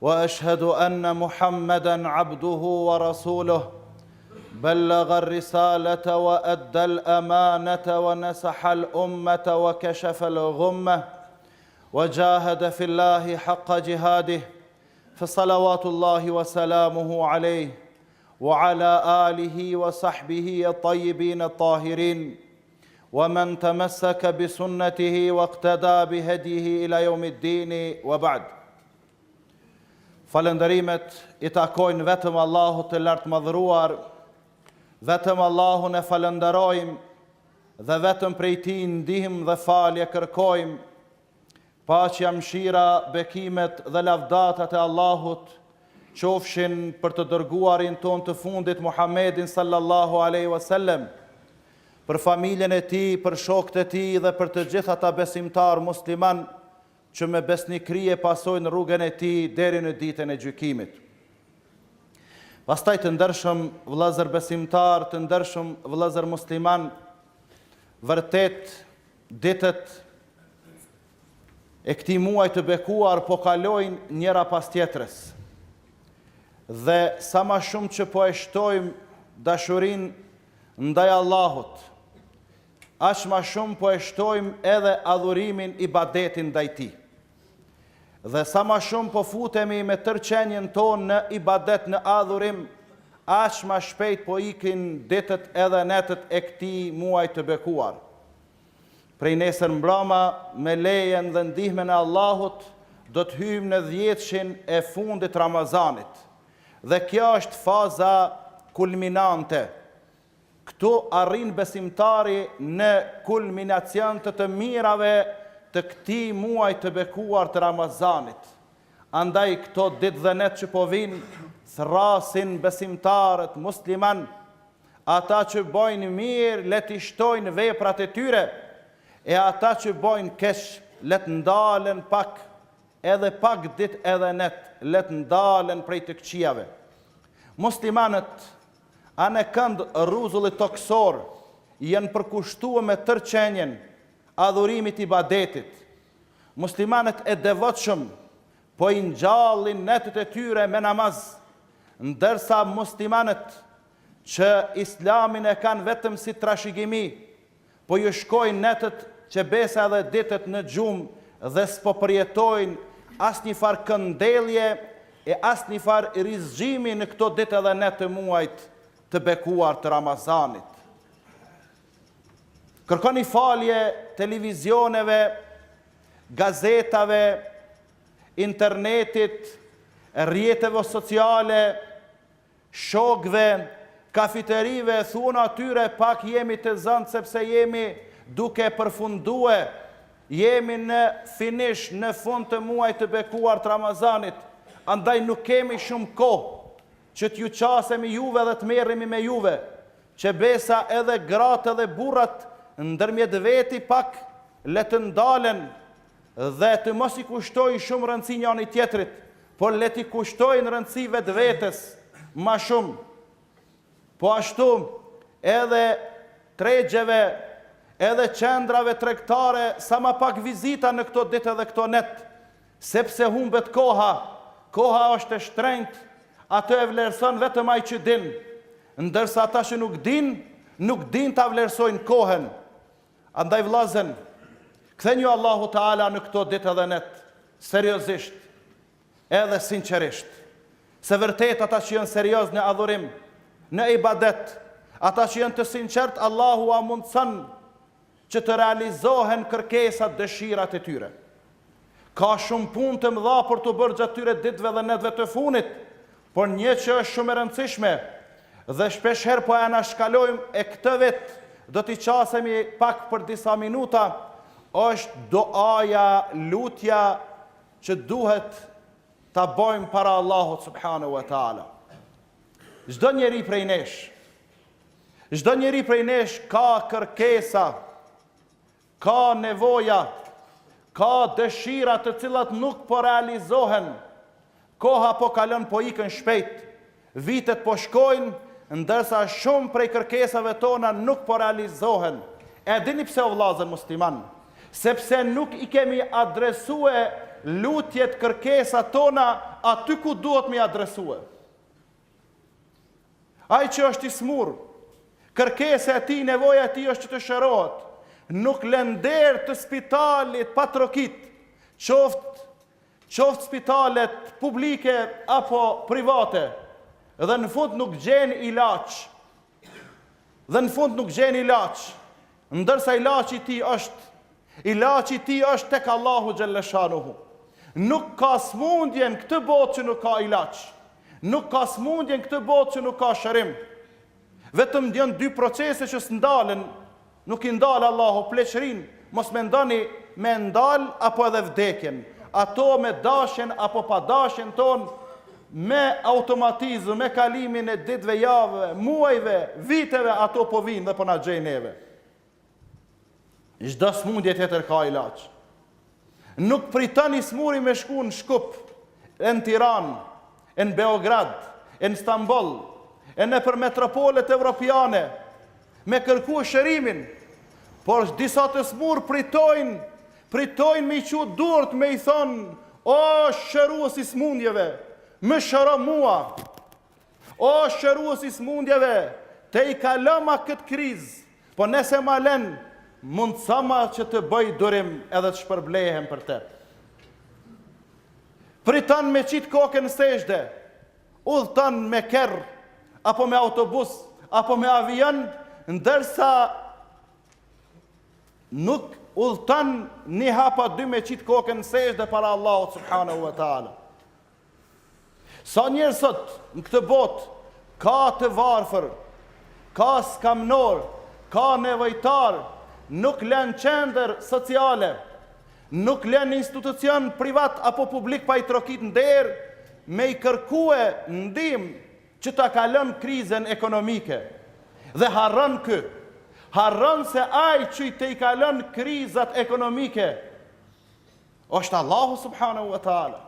واشهد ان محمدا عبده ورسوله بلغ الرساله وادى الامانه ونسح الامه وكشف الغمه وجاهد في الله حق جهاده فصلوات الله وسلامه عليه وعلى اله وصحبه الطيبين الطاهرين Wa men tamassaka bi sunnatihi waqtada bi hedihi ila jomit dini wa ba'd Falënderimet i takojnë vetëm Allahut të lartmadhëruar, vetëm Allahun e falënderojmë dhe vetëm prej Tij ndihmë dhe falje kërkojmë, Paqja, mëshira, bekimet dhe lavdatat e Allahut qofshin për të dërguarin tonë të fundit Muhammedin sallallahu alaihi wasallam, për familjen e tij, për shokët e tij dhe për të gjithë ata besimtarë muslimanë që me besnikëri e pasojnë rrugën e tij deri në ditën e gjykimit. Pastaj të ndershëm vëllezër besimtarë, të ndershëm vëllezër muslimanë, vërtet Ditët e këtij muaj të bekuar po kalojnë njëra pas tjetrës dhe sa ma shumë që po e shtojmë dashurinë ndaj Allahut, aq ma shumë po e shtojmë edhe adhurimin, ibadetin ndaj Tij. Dhe sa ma shumë po futemi me tërë qenien tonë në ibadet në adhurim, aq ma shpejt po ikin ditët edhe netët e këtij muaj të bekuar. Prej nesër mbrama me lejen dhe ndihmën e Allahut do të hyjmë në dhjetëshin e fundit Ramazanit dhe kjo është faza kulminante Këtu arrin besimtari në kulminacion të të mirave të këtij muaj të bekuar të Ramazanit. Andaj këto ditë dhe net që po vijnë, thrrasin besimtarët muslimanë, ata që bojnë mirë le t'i shtojnë veprat e tyre, e ata që bojnë keq le të ndalen pak, edhe pak ditë edhe net le të ndalen prej të këqijave. Muslimanët Anekënd rruzullit tokësor janë përkushtuar me tërë qenien adhurimit ibadetit. Muslimanët e devotshëm po i ngjallin netët e tyre me namaz, ndërsa muslimanët që Islamin e kanë vetëm si trashëgimi Po ju shkojnë netët qe besa edhe ditët në gjumë dhe s'po përjetojnë asnjëfarë këndellje e asnjëfarë rizgjimi në këto ditë edhe net të muajt të bekuar të Ramazanit. Kërkoni falje televizioneve, gazetave, internetit, rrjeteve sociale, Shokëve, kafiterive thuni atyre pak jemi të zantë sepse jemi duke përfundue, jemi në finish në fund të muajt të bekuar të Ramazanit, andaj nuk kemi shumë kohë që t'ju qasemi juve dhe të merremi me juve, që besa edhe gratë edhe burrat ndërmjet veti pak le të ndalen dhe të mos i kushtojnë shumë rëndësi njani tjetrit, Por le t'i kushtojnë rëndësi vetvetes ma shumë, po ashtu edhe tregjeve, edhe qendrave tregtare sa ma pak vizita në këto ditë dhe këto net, sepse humbet koha, koha është e shtrenjtë, atë e vlerëson vetëm ai që din, ndërsa ata që nuk dinë, nuk dinë ta vlerësojnë kohën. Andaj vllazën, kthenju Allahut teala në këto ditë edhe net, seriozisht, edhe sinqerisht. Se vërtet ata që janë serioz në adhurim, në ibadet, ata që janë të sinqert, Allahu ua mundëson që të realizohen kërkesat, dëshirat e tyre. Ka shumë punë të mëdha për t'u bërë gjatë këtyre ditëve dhe netëve të funit, por një që është shumë e rëndësishme dhe shpeshherë po e anashkalojmë e këtë vit do t'i qasemi pak për disa minuta, është duaja, lutja që duhet ta bojmë para Allahut subhanehu ue teala. Çdo njeri prej nesh, çdo njeri prej nesh ka kërkesa Ka nevoja, ka dëshira të cilat nuk po realizohen. Koha po kalon, po ikën shpejt. Vitet po shkojnë, ndërsa shumë prej kërkesave tona nuk po realizohen. E dini pse o vllazën musliman? Sepse nuk i kemi adresue lutjet, kërkesat tona aty ku duhet me i adresue. Ai që është i smurë, kërkesa e tij, nevoja e tij është që të shërohet. Nuk lën derë të spitalit pa trokit, qoftë qoftë spitalet publike apo private dhe në fund nuk gjen ilaç. Dhe në fund nuk gjen ilaç. Ndërsa ilaçi i tij është, ilaçi i tij është tek Allahu xhelle shanuhu. Nuk ka smundje në këtë botë që nuk ka ilaç. Nuk ka smundje në këtë botë që nuk ka shërim. Vetëm janë dy procese që s'ndalen, nuk i ndal Allahu pleqërinë, mos mendoni me e ndal apo edhe vdekjen. Ato me dashjen apo pa dashjen tonë Me automatizëm, me kalimin e ditëve, javëve, muajve, viteve, ato po vijnë dhe po na gjejnë neve. Çdo smundje tjetër ka ilaç. Nuk priton i smuri me shku në Shkup, e në Tiranë, e në Beograd, e në Stamboll, e nëpër metropolet evropiane, me kërku shërimin, por disa të smur pritojnë Pritojnë me i çu durt me i thon o shërues i smundjeve më shëro mua o shërues i smundjeve tejkaloma këtë kriz po nëse ma len mundësoma që të bëj durim edhe të shpërblehem për te priton me qit kokën në sexhde udhëton me kerr apo me autobus apo me avion ndërsa Nuk udhëton ni hap a dy me qit kokën në sexhde para Allahut subhanehu ve teala. Sa njerëz sot në këtë botë ka të varfër, ka skamnor, ka nevojtar, nuk len qendër sociale, nuk len institucion privat apo publik pa i trokit n'der me i kërkue ndihmë Që ta kalon krizën ekonomike dhe harron ky, harron se ai që i tejkalon krizat ekonomike është Allahu subhanehu ve teala.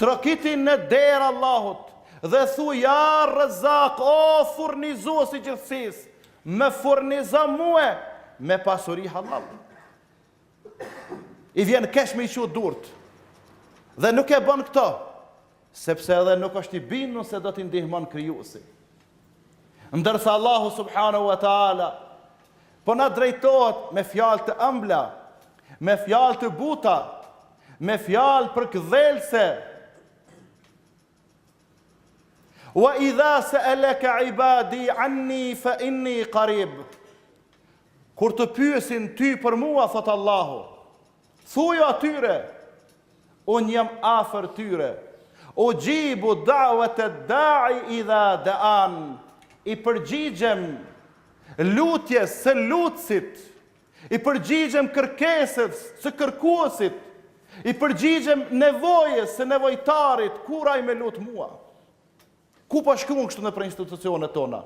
Trokiti në derë Allahut dhe thuj ja Rezak o furnizues i gjithësisë, më furnizo mua me pasuri halal. I vjen keq me i çu durt. Dhe nuk e bën këtë. Sepse edhe nuk është i bindur se do t'i ndihmon Krijuesi. Ndërsa Allahu subhanahu wa taala po na drejtohet me fjalë të ëmbla, me fjalë të buta, me fjalë përkëdhelëse. Wa idha sa'alaka ibadi anni fa inni qarib. Kur të pyesin ty për mua thot Allahu, Thuju atyre, Unë jam afër tyre. Ujibu da'wat ad-da'i idha da'an. I përgjigjem lutjes së lutësit, i përgjigjem kërkesës së kërkuesit, i përgjigjem nevojës së nevojtarit kur ai më lut mua. Ku po shkruan kështu nëpër institucionet tona?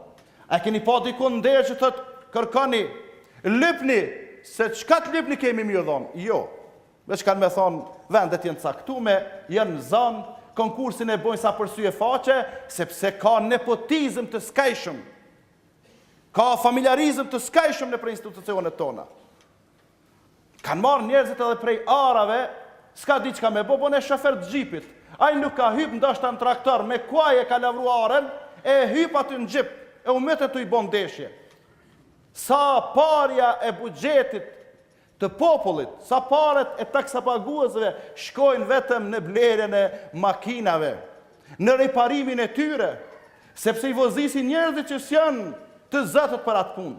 A e keni pa dikund n'derë që thotë kërkoni, lypni, se çka të lypni kemi me jua dhonë? Jo. Veç kanë me thonë vendet janë caktume, janë zënë, konkursin e bëjnë sa për sy e faqe, sepse ka nepotizëm të skajshëm, ka familjarizëm të skajshëm nëpër institucionet tona. Kanë marrë njerëzit edhe prej arave, s'ka diçka me bo, bone shofer të xhipit. Ai nuk ka hyp ndoshta në traktor, me kuaj e ka lavru arën, e hyp aty në xhip, e u mytën tu i bo ndeshje. Sa parja e buxhetit të popullit, sa paret e taksapaguesve shkojnë vetëm në blerjen e makinave, në riparimin e tyre, sepse i vozisin njerëzit që s'janë të zotët për atë punë.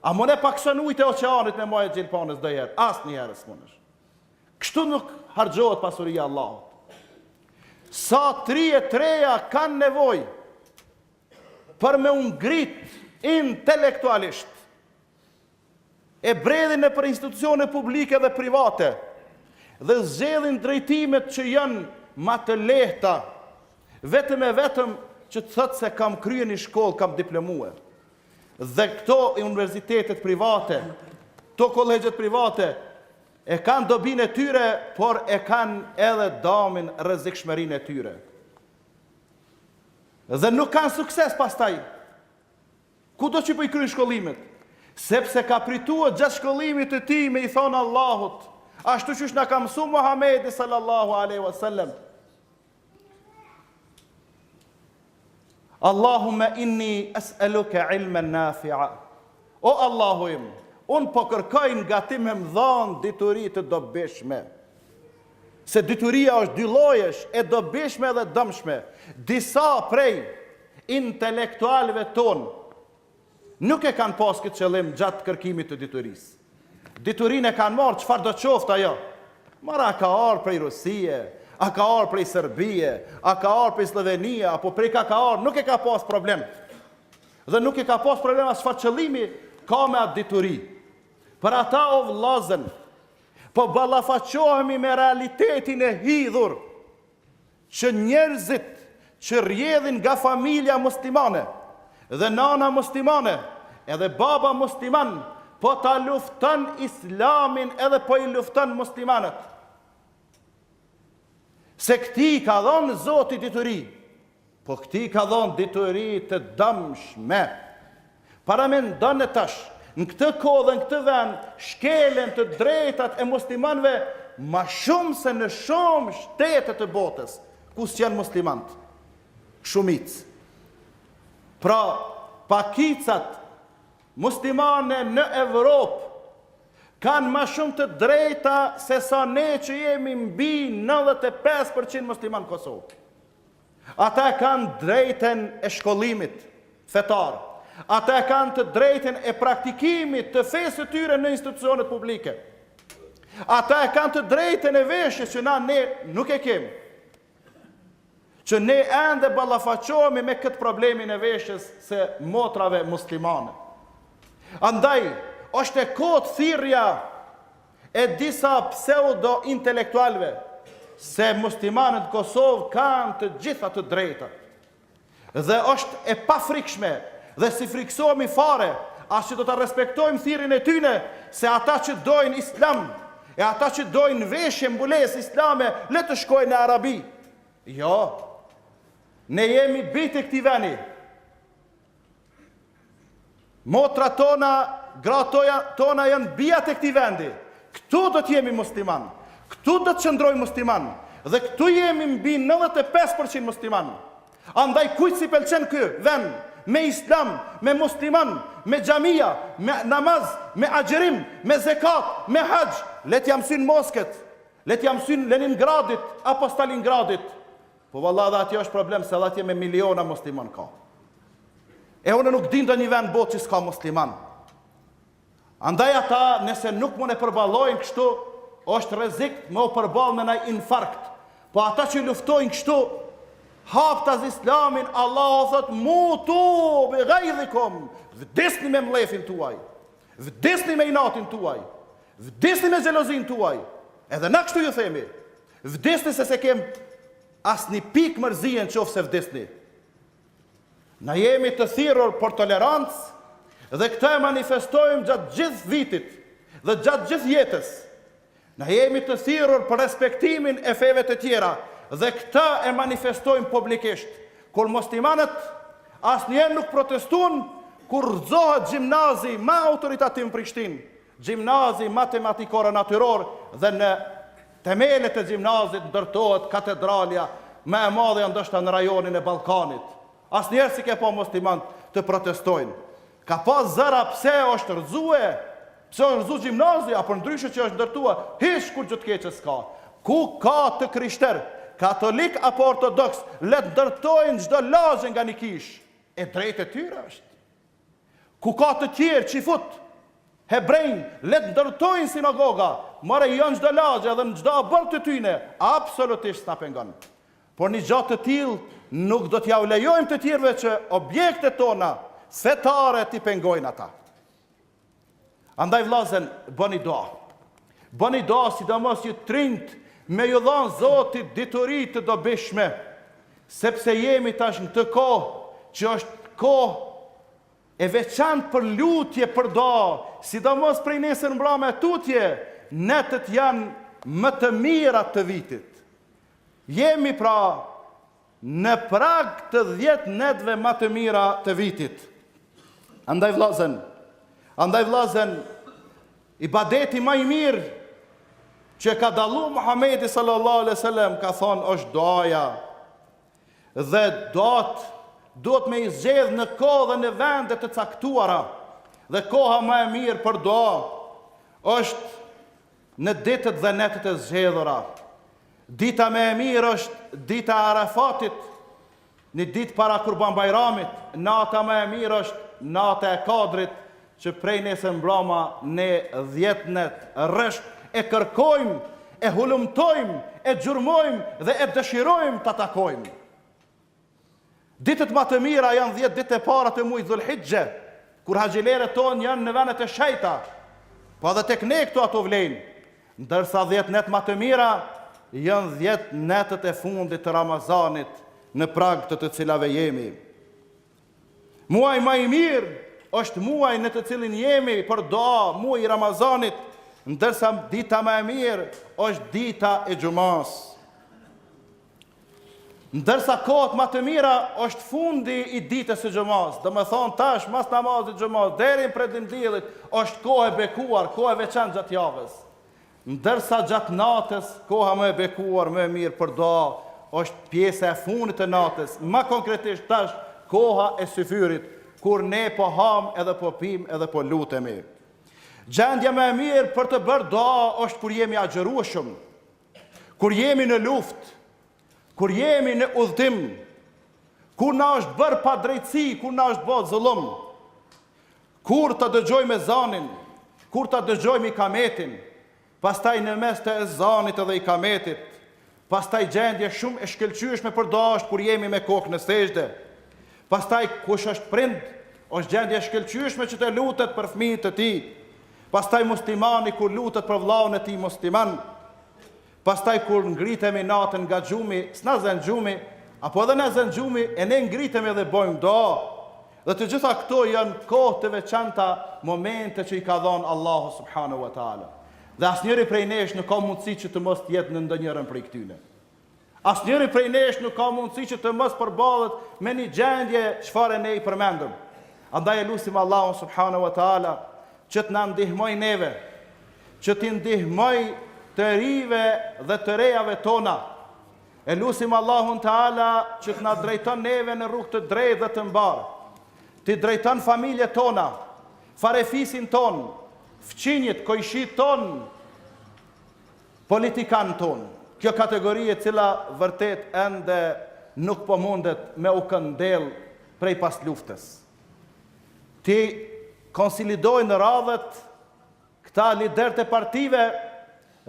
A mun e pakëson ujtë e oqeanit me majë të gjylpanës dojherë, asnjëherë s'munësh. Kështu nuk harxhohet pasuria e Allahut. Sa të ri e të reja kanë nevojë për me u ngrit intelektualisht. E bredhin nëpër institucione publike dhe private dhe zgjedhin drejtimet që janë ma të lehta, vetëm e vetëm që të thotë se kam krye një shkollë, kam diplomue. Dhe këto universitetet private, këto kolegjet private, e kanë dobinë e tyre, por e kanë edhe damin rrezikshmërinë e tyre. Dhe nuk kanë sukses pastaj. Kudo që po i kryjnë shkollimet? Sepse ka pritua gjatë shkollimit të tij me i thanë Allahut, ashtu qysh na ka msu Muhammedi sallallahu aleyhi wasallam, Allahume inni es'eluke ilmen nafi'a. O Allahu im, unë po kërkoj nga ti me më dhanë dituri të dobishme. Se dituria është dy llojesh, e dobishme dhe e dëmshme. Disa prej intelektualëve tonë Nuk e kanë pasë këtë qëllim gjatë kërkimit të diturisë. Diturinë e kanë marrë çfarëdo qoftë ajo. Marë a ka ardhë prej Rusie, a ka ardhë prej Serbie, a ka ardhë prej Sllovenie, apo prej ka ka ardhë, nuk e ka pasë problem. Dhe nuk e ka pasë problem as çfarë qëllimi ka me atë dituri. Për ata o vllazën, po ballafaqohemi me realitetin e hidhur. që njerëzit që rrjedhin nga familja muslimane dhe nana muslimane edhe baba musliman po ta lufton islamin edhe po i lufton muslimanët se këtij i ka dhënë zoti dituri po këtij i ka dhënë dituri të dëmshme Paramendoni tash, në këtë kohë dhe në këtë vend shkelen të drejtat e muslimanëve ma shumë se në shumë shtete të botës, ku s'janë muslimantë shumicë. Pra, pakicat muslimane në Evropë kanë ma shumë të drejta se sa ne që jemi mbi nëntëdhjetë e pesë për qind muslimanë në Kosovë. Ata e kanë drejten e shkollimit fetar. Ata e kanë të drejten e praktikimit të fesë së tyre në institucionet publike. Ata e kanë të drejten e veshjes që na ne nuk e kemi. Që ne ende ballafaqohemi me këtë problemin e veshjes së motrave muslimane. Andaj, është e kotë thirrja e disa pseudo intelektualëve se muslimanët në Kosovë kanë të gjitha të drejtat dhe është e pafrikshme dhe s'i frikësohemi fare as që do ta respektojmë thirrjen e tyne se ata që dojnë islam e ata që dojnë veshje mbulesë islame le të shkojnë në Arabi. Jo. Ne jemi bijtë e këtij veni. Motrat tona, gratë tona, tona janë bijat e këtij vendi. Këtu do të jemi musliman. Këtu do të qëndrojmë musliman. Dhe këtu jemi mbi 95% musliman. Andaj kujt s'i pëlqen ky vend me islam, me musliman, me xhamia, me namaz, me agjërim, me zekat, me haxh, le t'ja mësyn Moskës, le t'ja mësyn Leningradit apo Stalingradit. Po valla dhe atje është problem se dhe atje me miliona musliman ka. E unë nuk di ndonjë vend n'botë që s'ka musliman. Andaj ata nëse nuk mund e përballojnë kështu, është rrezik me u përballë me naj infarkt. Po ata që luftojnë kështu, haptaz islamin, Allahu thot, mutu bi gajdhikum, vdisni me mllefin tuaj, vdisni me inatin tuaj, vdisni me xhelozinë tuaj, edhe na kështu ju themi, Vdisni se s'e kem asni pik mërzie nqoftse vdisni Na jemi të thirrur për tolerancë dhe këtë e manifestojmë gjatë gjithë vitit dhe gjatë gjithë jetës Na jemi të thirrur për respektimin e feve të tjera dhe këtë e manifestojmë publikisht kur muslimanët asnjëherë nuk protestuan kur rrëzohet gjimnazi ma autoritativ në Prishtinë Gjimnazi Matematikor-Natyror dhe në themelet e gjimnazit ndërtohet katedralja më e madhe ndoshta në rajonin e Ballkanit. Asnjëherë s'i ke pa muslimanët të protestojnë. Ka pas zëra pse është rrëzue, pse është rrëzu gjimnazi, apo ndryshe që është ndërtuar, hiç kurrë gjë të keqe s'ka. Ku ka të krishterë, katolik apo ortodoks, le të ndërtojnë çdo lagje nga një kishë. E drejtë e tyre është. Ku ka të tjerë çifut hebrenj le të ndërtojnë sinagoga more jo në çdo lagje edhe në çdo oborr të tyne absolutisht s'na pengon por një gja të tillë nuk do t'jau lejojmë të tjerëve që objektet tona fetare t'i pengojnë ata. Andaj vllazen bëni dua. Bëni dua sidomos ju trinjt me ju dhanë Zoti dituri të dobishme, sepse jemi tash në këtë kohë që është kohë e veçantë për lutje për dua, sidomos prej nesër mbrëma e tutje, netët janë më të mirat të vitit. Jemi pra Në prag të dhjetë netëve ma të mira të vitit. Andaj vllazen, andaj vllazen, ibadeti ma i mirë që ka dallu Muhammedi sallallahu alaihi wasallam ka thonë është duaja. Dhe duat duhet me i zgjedh në kohë dhe në vende të caktuara. Dhe koha më e mirë për dua është Në ditët dhe netët e zgjedhura, dita më e mirë është dita e Arafatit, një ditë para Kurban Bajramit, nata më e mirë është nata e Kadrit, që prej nesër mbrëma ne dhjetë net rresht e kërkojmë, e hulumtojmë, e gjurmojmë dhe e dëshirojmë ta takojmë. Ditët ma të mira janë dhjetë ditë e para të muajit Dhul-Hixhe, kur haxhilerët tonë janë në vendet e shejta. Po edhe tek ne këtu ato vlejnë. Ndërsa dhjetë net ma të mira janë dhjetë netët e fundit të Ramazanit, në prag të të cilave jemi. Muaji ma i mirë është muaji në të cilin jemi për dua, muaji i Ramazanit, ndërsa dita ma e mirë është dita e Xhumasë. Ndërsa kohët ma të mira është fundi i ditës së xhumasë, domethënë tash mas namazit xhumasë deri në perëndim diellit është kohë e bekuar, kohë e veçantë gjatë javës. Ndërsa gjatë natës koha më e bekuar, më e mirë për dua është pjesa e fundit të natës, ma konkretisht tash koha e syfyrit, kur ne po hamë edhe po pimë edhe po lutemi. Gjendja më e mirë për të bërë dua është kur jemi agjërueshëm. Kur jemi në luftë, kur jemi në udhëtim, kur na është bërë padrejtësi, kur na është bërë zullum, kur ta dëgjojmë ezanin, kur ta dëgjojmë ikametin, pastaj në mes të ezanit edhe ikametit, pastaj gjendje shumë e shkëlqyeshme për dua është kur jemi me kokë në sexhde, pastaj kush është prind, është gjendje e shkëlqyeshme që të lutet për fmijët e tij, Pastaj muslimani kur lutet për vëllaun e tij musliman, pastaj kur ngritemi natën nga gjumi, s'na zen gjumi, apo edhe na zen gjumi e ne ngritemi dhe bojmë dua. Dhe të gjitha këto janë kohë të veçanta, momente që i ka dhënë Allahu subhanahu wa taala. Dhe asnjëri prej nesh nuk ka mundësi që të mos të jetë në ndonjërën prej këtyne. Asnjëri prej nesh nuk ka mundësi që të mos përballet me një gjendje çfarë ne i përmendëm. Andaj e lusim Allahun subhanehu wa ta'ala që të na ndihmojë neve, që t'i ndihmojë të rijve dhe të rejave tona. E lusim Allahun Teala që të na drejton neve në rrugë të drejtë dhe të mbarë. T'i drejton familjet tona, farefisin tonë, fqinjit, kojshitë tonë, Politikanët tonë, kjo kategori e cila vërtet ende nuk po mundet me u këndell prej pasluftës. T'i konsolidojnë radhët këta liderët e partive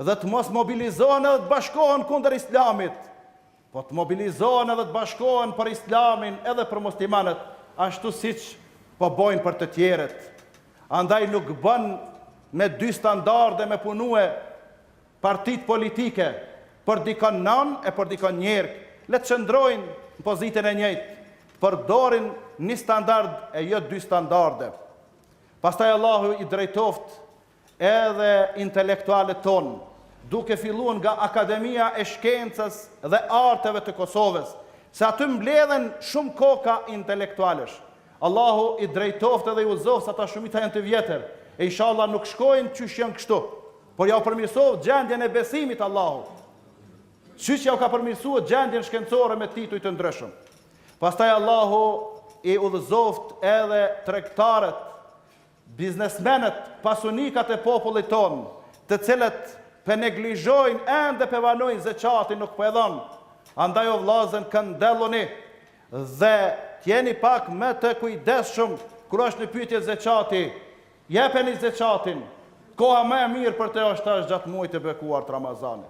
dhe të mos mobilizohen edhe të bashkohen kundër Islamit, Po të mobilizohen edhe të bashkohen për islamin edhe për muslimanët ashtu siç po bojnë për të tjerët andaj nuk bën me dy standarde me punue partitë politike për dikon nanë e për dikon njerkë le të qëndrojnë në pozitën e njëjtë përdorin një standard e jo dy standarde pastaj Allahu i drejtoftë Edhe intelektualët tonë, duke filluar nga Akademia e Shkencës dhe Arteve të Kosovës, se aty mbledhen shumë koka intelektualësh. Allahu i drejtoftë edhe i udhëzoftë se ata shumica janë të vjetër e inshallah nuk shkojnë qysh janë kështu, por jau përmirësoftë gjendjen e besimit Allahu, qysh jau ka përmirësue gjendjen shkencore me tituj të ndryshëm. Pastaj Allahu i udhëzoftë edhe tregtarët. Biznesmenët, pasunikat e popullit tonë, të cilët po e neglizhojnë ende po e vonojnë zeqatin nuk po e dhon, andaj o vllazën këndelluni dhe të jeni pak më të kujdesshëm kur është në pyetje zeqati, jepeni zeqatin, koha më e mirë për të është tash gjatë muajit të bekuar të Ramazanit.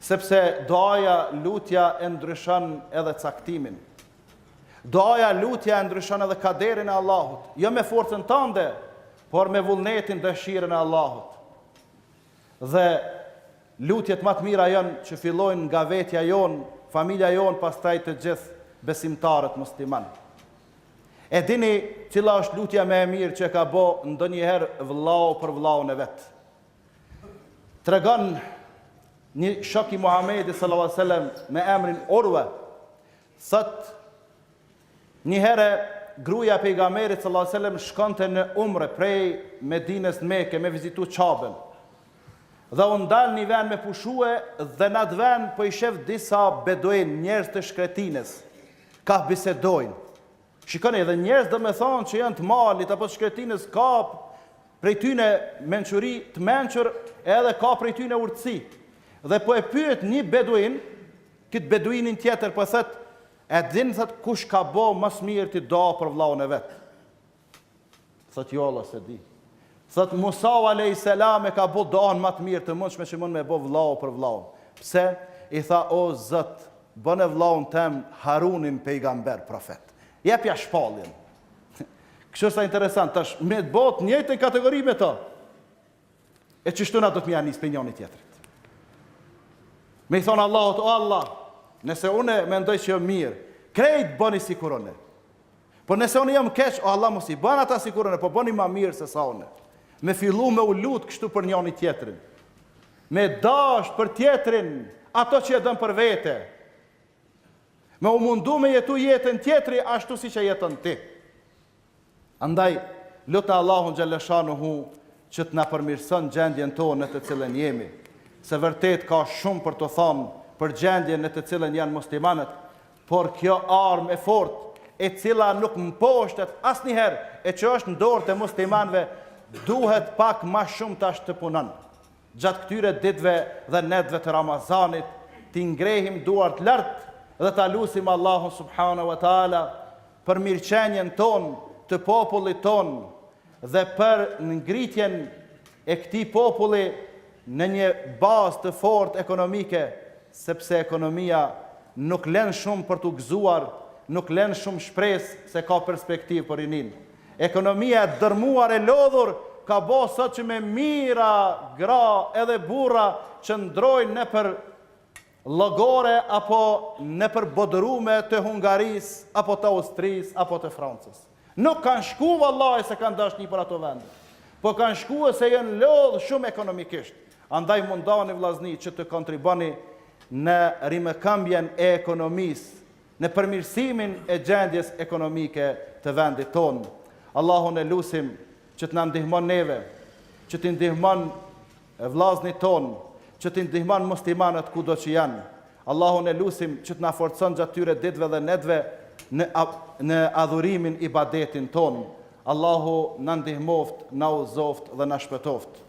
Sepse duaja, lutja, e ndryshon edhe caktimin. Duaja, lutja, e ndryshon edhe kaderin e Allahut, jo me forcën tënde, por me vullnetin, dëshirën e Allahut. Dhe lutjet ma të mira janë që fillojnë nga vetja jonë, familja jonë, pastaj të gjithë besimtarët muslimanë. E dini cila është lutja më e mirë që e ka bo ndonjëherë vllau për vllaun e vet. Tregon një shok i Muhamedit sallallahu alaihi wasallam me emrin Urve, thotë Një herë gruaja e pejgamberit sallallahu alaihi wasallam shkonte në umre prej Medinës në Mekë me vizitu Qaben. Dhe u ndal në një vend me pushue dhe në atë vend po i shef disa beduinë, njerëz të shkretinës, kah bisedojnë. Shikoni dhe njerëz domethënë që janë të malit apo të shkretinës ka prej tyne mençuri të mençur edhe ka prej tyne urtësi. Dhe po e pyet një beduin, këtë beduinin tjetër po thot e din thot kush ka bo ma s'miri ti do për vllaun e vet. Thot jo Allah se di. Thot Musa alayhis salam e ka bo doan ma të mirë të mundshme që mund me bo vllau për vllaun. Pse? I tha o Zot, bone vllaun tem Harunin pejgamber profet. Jepja shpalljen. Kqyr sa interesant, tash me të bo në të njëjtën kategori me to. E qështu na duhet me ia nisë për njoni-tjetrin. Me i thonë Allahut, o Allah, nëse une mendoj që jom mirë, krejt boni sikur une. Por nëse unë jam keq, o Allah mos i bon ata sikur une, po boni ma mirë sesa unë. Me fillu me u lutë kështu për njoni-tjetrin. Me dasht për tjetrin ato që e don për vete. Me u mundu me jetu jetën tjetri ashtu siç e jeton ti. Andaj, lute Allahun xhelle shanuhu që të na përmirëson gjendjen tonë në të cilën jemi. Se vërtet ka shumë për t'u thonë për gjendjen në të cilën janë muslimanët, por kjo armë e fortë e cila nuk mposhtet asnjëherë e që është në dorë të muslimanëve duhet pak ma shumë tash të punon. gjatë këtyre ditëve dhe netëve të Ramazanit, t'i ngrehim duart lart dhe ta lusim Allahun subhanahu wa ta'ala për mirëqenien tonë, të popullit tonë dhe për ngritjen e këtij populli në një bazë të fortë ekonomike, sepse ekonomia nuk len shumë për t'u gëzuar, nuk len shumë shpresë se ka perspektivë për rininë. Ekonomia e dërmuar e lodhur ka bo sot që me mijra gra edhe burra qëndrojnë nëpër llogore apo nëpër bodrume të Hungarisë apo t'Austrisë apo të Francës. Nuk kanë shku vallahi se kanë dashni për ato vende. Po kanë shkue se janë lodhë shumë ekonomikisht. Andaj mundani vllazni që të kontriboni në rimëkëmbjen e ekonomisë në përmirësimin e gjendjes ekonomike të vendit tonë. Allahun e lusim që të na ndihmon neve, që t'i ndihmon vllaznit tonë, që t'i ndihmon muslimanët kudo që janë. Allahun e lusim që të na forcon gjatë ktyre ditëve dhe netëve në në adhurimin ibadetin tonë. Allahu na ndihmoftë, na udhëzoftë dhe na shpëtoftë.